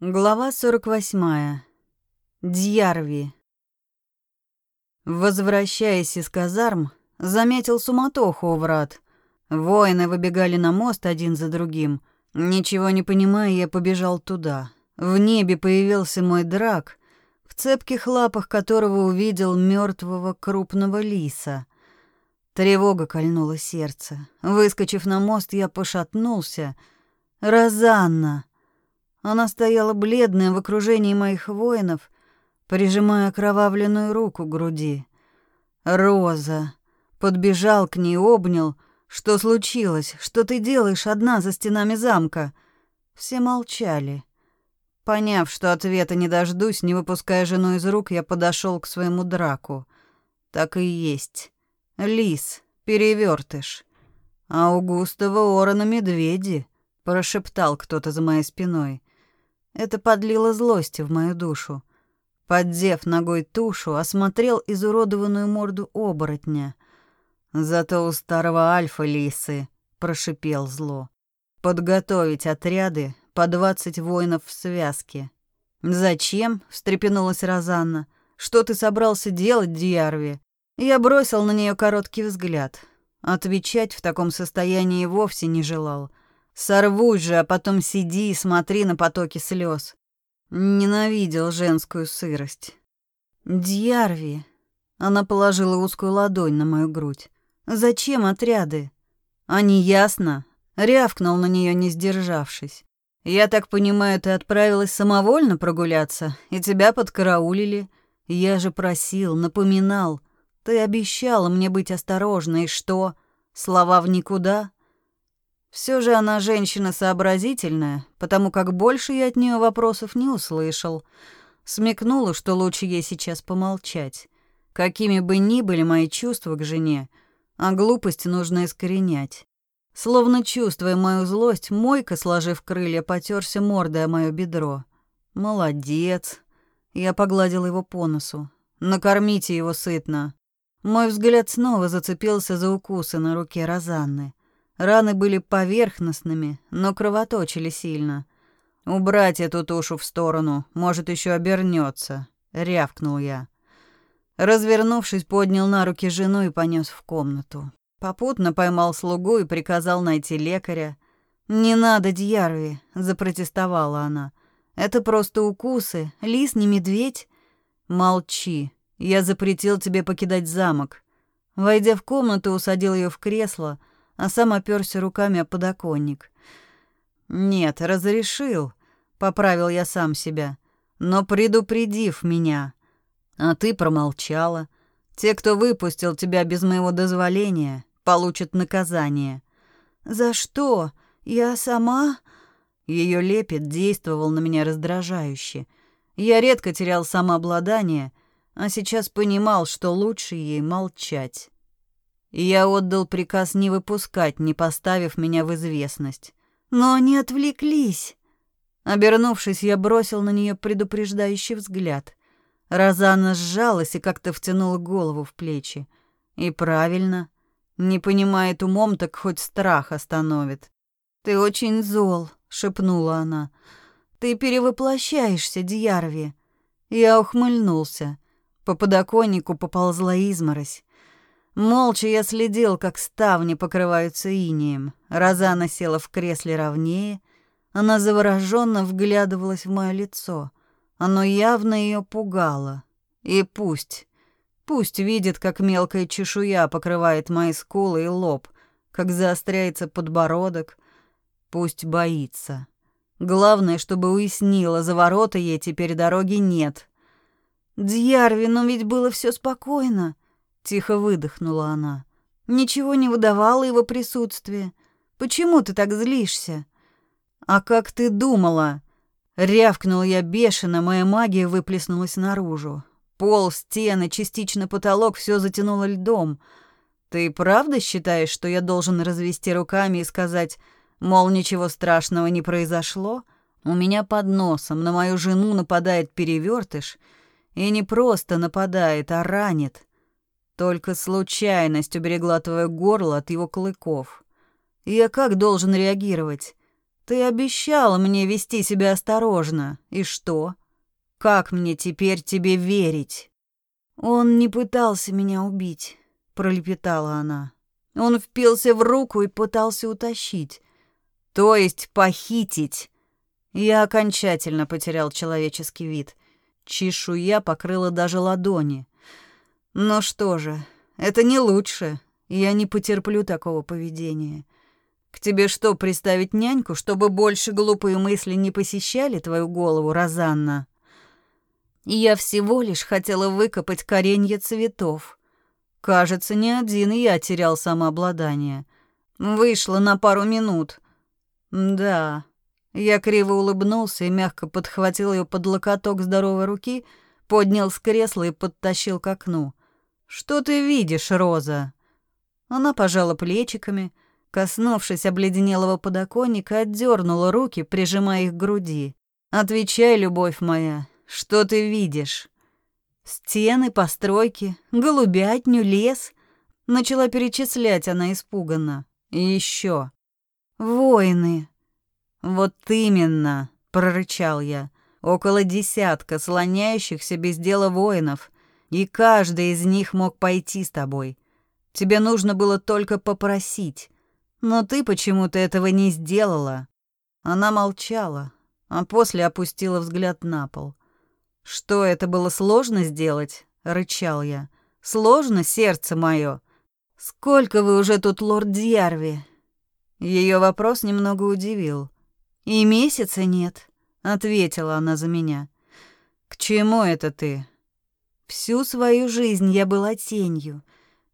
Глава 48. Дьярви. Возвращаясь из казарм, заметил суматоху у врат. Воины выбегали на мост один за другим. Ничего не понимая, я побежал туда. В небе появился мой драк, в цепких лапах которого увидел мертвого крупного лиса. Тревога кольнула сердце. Выскочив на мост, я пошатнулся. «Розанна!» Она стояла бледная в окружении моих воинов, прижимая окровавленную руку к груди. Роза подбежал к ней, обнял. Что случилось? Что ты делаешь одна за стенами замка? Все молчали. Поняв, что ответа не дождусь, не выпуская жену из рук, я подошел к своему драку. Так и есть. Лис, перевертыш. А у Густава Орона медведи, прошептал кто-то за моей спиной. Это подлило злости в мою душу. Поддев ногой тушу, осмотрел изуродованную морду оборотня. Зато у старого альфа лисы прошипел зло. Подготовить отряды по двадцать воинов в связке. «Зачем?» — встрепенулась Розанна. «Что ты собрался делать, Диарви?» Я бросил на нее короткий взгляд. Отвечать в таком состоянии вовсе не желал. Сорвусь же, а потом сиди и смотри на потоки слез. Ненавидел женскую сырость. Дьярви. Она положила узкую ладонь на мою грудь. Зачем отряды? А не ясно. Рявкнул на нее, не сдержавшись. Я так понимаю, ты отправилась самовольно прогуляться, и тебя подкараулили. Я же просил, напоминал. Ты обещала мне быть осторожной, и что? Слова в никуда? Все же она женщина сообразительная, потому как больше я от нее вопросов не услышал. Смекнула, что лучше ей сейчас помолчать. Какими бы ни были мои чувства к жене, а глупость нужно искоренять. Словно чувствуя мою злость, Мойка, сложив крылья, потерся мордой о мое бедро. «Молодец!» Я погладил его по носу. «Накормите его сытно!» Мой взгляд снова зацепился за укусы на руке Розанны. Раны были поверхностными, но кровоточили сильно. «Убрать эту тушу в сторону, может, еще обернется», — рявкнул я. Развернувшись, поднял на руки жену и понес в комнату. Попутно поймал слугу и приказал найти лекаря. «Не надо, Дьярви», — запротестовала она. «Это просто укусы. Лис не медведь». «Молчи. Я запретил тебе покидать замок». Войдя в комнату, усадил ее в кресло, а сам оперся руками о подоконник. «Нет, разрешил», — поправил я сам себя, «но предупредив меня. А ты промолчала. Те, кто выпустил тебя без моего дозволения, получат наказание». «За что? Я сама...» Ее лепет действовал на меня раздражающе. Я редко терял самообладание, а сейчас понимал, что лучше ей молчать и я отдал приказ не выпускать, не поставив меня в известность. Но они отвлеклись. Обернувшись, я бросил на нее предупреждающий взгляд. Розанна сжалась и как-то втянула голову в плечи. И правильно. Не понимает умом, так хоть страх остановит. «Ты очень зол», — шепнула она. «Ты перевоплощаешься, Дьярви». Я ухмыльнулся. По подоконнику поползла изморозь. Молча я следил, как ставни покрываются инеем. Розана села в кресле ровнее. Она завороженно вглядывалась в мое лицо. Оно явно ее пугало. И пусть, пусть видит, как мелкая чешуя покрывает мои скулы и лоб, как заостряется подбородок. Пусть боится. Главное, чтобы уяснила, за ворота ей теперь дороги нет. Дьярви, но ведь было все спокойно. Тихо выдохнула она. Ничего не выдавало его присутствие. Почему ты так злишься? А как ты думала? Рявкнул я бешено, моя магия выплеснулась наружу. Пол, стены, частично потолок все затянуло льдом. Ты правда считаешь, что я должен развести руками и сказать, мол, ничего страшного не произошло? У меня под носом на мою жену нападает перевертыш, и не просто нападает, а ранит. Только случайность уберегла твое горло от его клыков. Я как должен реагировать? Ты обещала мне вести себя осторожно. И что? Как мне теперь тебе верить? Он не пытался меня убить, пролепетала она. Он впился в руку и пытался утащить. То есть похитить. Я окончательно потерял человеческий вид. Чешуя покрыла даже ладони. Но что же, это не лучше. Я не потерплю такого поведения. К тебе что, приставить няньку, чтобы больше глупые мысли не посещали твою голову, Розанна? Я всего лишь хотела выкопать коренья цветов. Кажется, не один я терял самообладание. Вышла на пару минут. Да. Я криво улыбнулся и мягко подхватил ее под локоток здоровой руки, поднял с кресла и подтащил к окну. «Что ты видишь, Роза?» Она пожала плечиками, — Коснувшись обледенелого подоконника, отдернула руки, прижимая их к груди. «Отвечай, любовь моя, что ты видишь?» «Стены, постройки, голубятню, лес». Начала перечислять она испуганно. «И еще. «Воины». «Вот именно», — прорычал я. «Около десятка слоняющихся без дела воинов, и каждый из них мог пойти с тобой. Тебе нужно было только попросить». Но ты почему-то этого не сделала. Она молчала, а после опустила взгляд на пол. Что это было сложно сделать? рычал я. Сложно, сердце мое. Сколько вы уже тут, лорд Дьярви? Ее вопрос немного удивил. И месяца нет, ответила она за меня. К чему это ты? Всю свою жизнь я была тенью.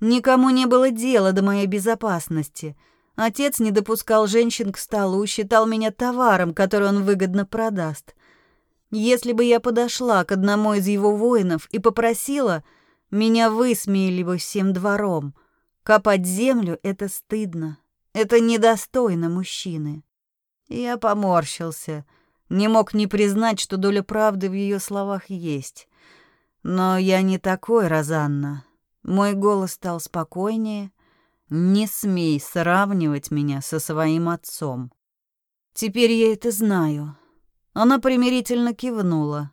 Никому не было дела до моей безопасности. Отец не допускал женщин к столу, считал меня товаром, который он выгодно продаст. Если бы я подошла к одному из его воинов и попросила, меня высмеяли бы всем двором. Копать землю — это стыдно. Это недостойно мужчины. Я поморщился. Не мог не признать, что доля правды в ее словах есть. Но я не такой, Розанна. Мой голос стал спокойнее — не смей сравнивать меня со своим отцом. Теперь я это знаю. Она примирительно кивнула.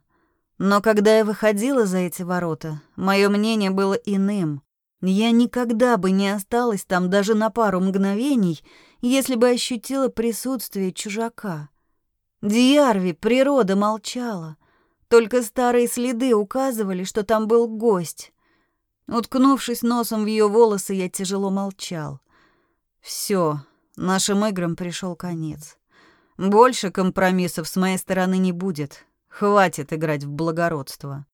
Но когда я выходила за эти ворота, мое мнение было иным. Я никогда бы не осталась там даже на пару мгновений, если бы ощутила присутствие чужака. Диарви природа молчала. Только старые следы указывали, что там был гость. Уткнувшись носом в ее волосы, я тяжело молчал. Все, нашим играм пришел конец. Больше компромиссов с моей стороны не будет. Хватит играть в благородство.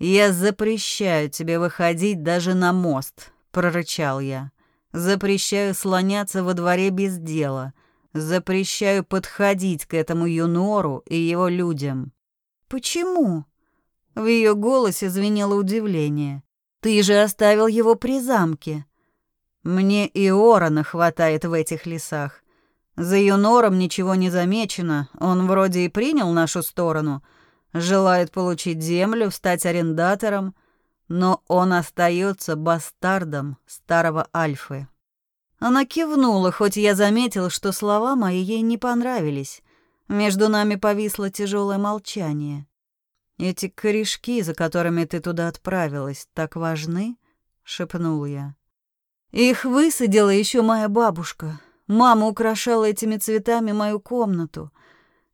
Я запрещаю тебе выходить даже на мост, прорычал я. Запрещаю слоняться во дворе без дела. Запрещаю подходить к этому юнору и его людям. Почему? В ее голосе звенело удивление. Ты же оставил его при замке. Мне и Орона хватает в этих лесах. За Юнором ничего не замечено, он вроде и принял нашу сторону, желает получить землю, стать арендатором, но он остается бастардом старого Альфы. Она кивнула, хоть я заметил, что слова мои ей не понравились. Между нами повисло тяжелое молчание. «Эти корешки, за которыми ты туда отправилась, так важны?» — шепнул я. «Их высадила еще моя бабушка. Мама украшала этими цветами мою комнату.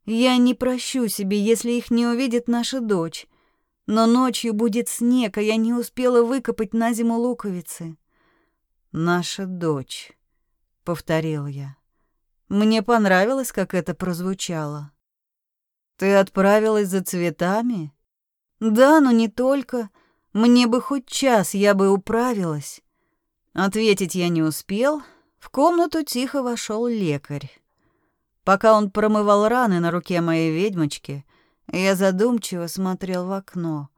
Я не прощу себе, если их не увидит наша дочь. Но ночью будет снег, а я не успела выкопать на зиму луковицы». «Наша дочь», — повторил я. Мне понравилось, как это прозвучало. «Ты отправилась за цветами?» Да, но не только. Мне бы хоть час, я бы управилась. Ответить я не успел. В комнату тихо вошел лекарь. Пока он промывал раны на руке моей ведьмочки, я задумчиво смотрел в окно.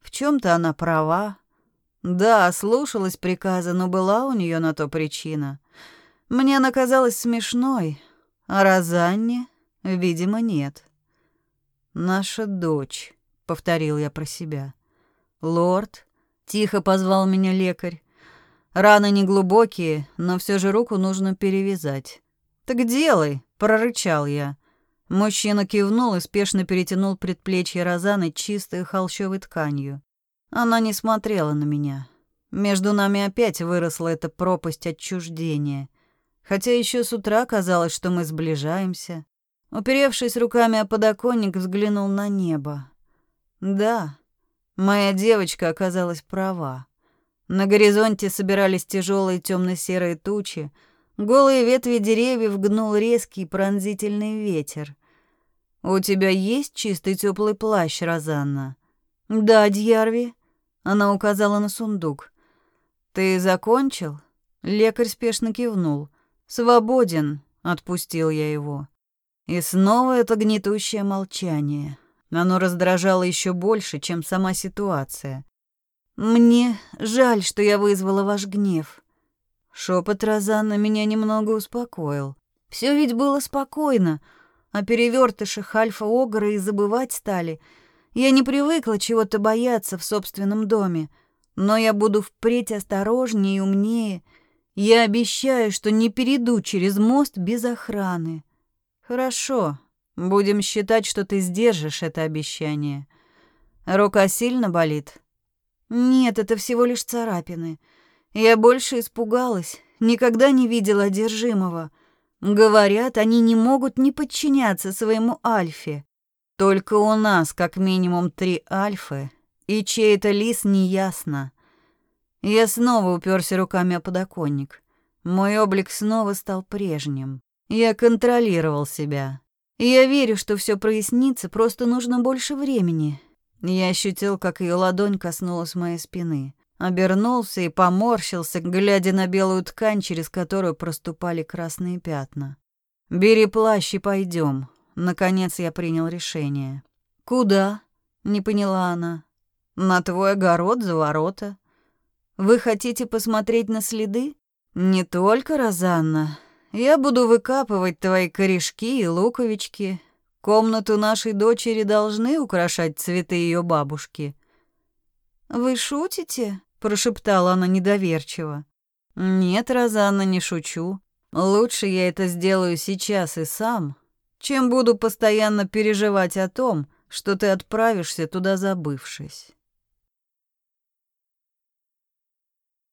В чем то она права. Да, слушалась приказа, но была у нее на то причина. Мне она казалась смешной, а Розанне, видимо, нет. Наша дочь повторил я про себя. Лорд, тихо позвал меня лекарь. Раны не глубокие, но все же руку нужно перевязать. Так делай, прорычал я. Мужчина кивнул и спешно перетянул предплечье Розаны чистой холщовой тканью. Она не смотрела на меня. Между нами опять выросла эта пропасть отчуждения. Хотя еще с утра казалось, что мы сближаемся. Уперевшись руками о подоконник, взглянул на небо. Да, моя девочка оказалась права. На горизонте собирались тяжелые темно-серые тучи, голые ветви деревьев гнул резкий пронзительный ветер. «У тебя есть чистый теплый плащ, Розанна?» «Да, Дьярви», — она указала на сундук. «Ты закончил?» Лекарь спешно кивнул. «Свободен», — отпустил я его. И снова это гнетущее молчание. Оно раздражало еще больше, чем сама ситуация. «Мне жаль, что я вызвала ваш гнев». Шепот Розанна меня немного успокоил. Все ведь было спокойно. О перевертышах Альфа-Огра и забывать стали. Я не привыкла чего-то бояться в собственном доме. Но я буду впредь осторожнее и умнее. Я обещаю, что не перейду через мост без охраны. Хорошо. Будем считать, что ты сдержишь это обещание. Рука сильно болит? Нет, это всего лишь царапины. Я больше испугалась. Никогда не видела одержимого. Говорят, они не могут не подчиняться своему альфе. Только у нас как минимум три альфы и чей это лис, неясно. Я снова уперся руками о подоконник. Мой облик снова стал прежним. Я контролировал себя. Я верю, что все прояснится, просто нужно больше времени. Я ощутил, как ее ладонь коснулась моей спины. Обернулся и поморщился, глядя на белую ткань, через которую проступали красные пятна. «Бери плащ и пойдем. Наконец я принял решение. «Куда?» — не поняла она. На твой огород за ворота. Вы хотите посмотреть на следы? Не только, Розанна. Я буду выкапывать твои корешки и луковички. Комнату нашей дочери должны украшать цветы ее бабушки. Вы шутите? прошептала она недоверчиво. Нет, Розанна, не шучу. Лучше я это сделаю сейчас и сам, чем буду постоянно переживать о том, что ты отправишься туда забывшись.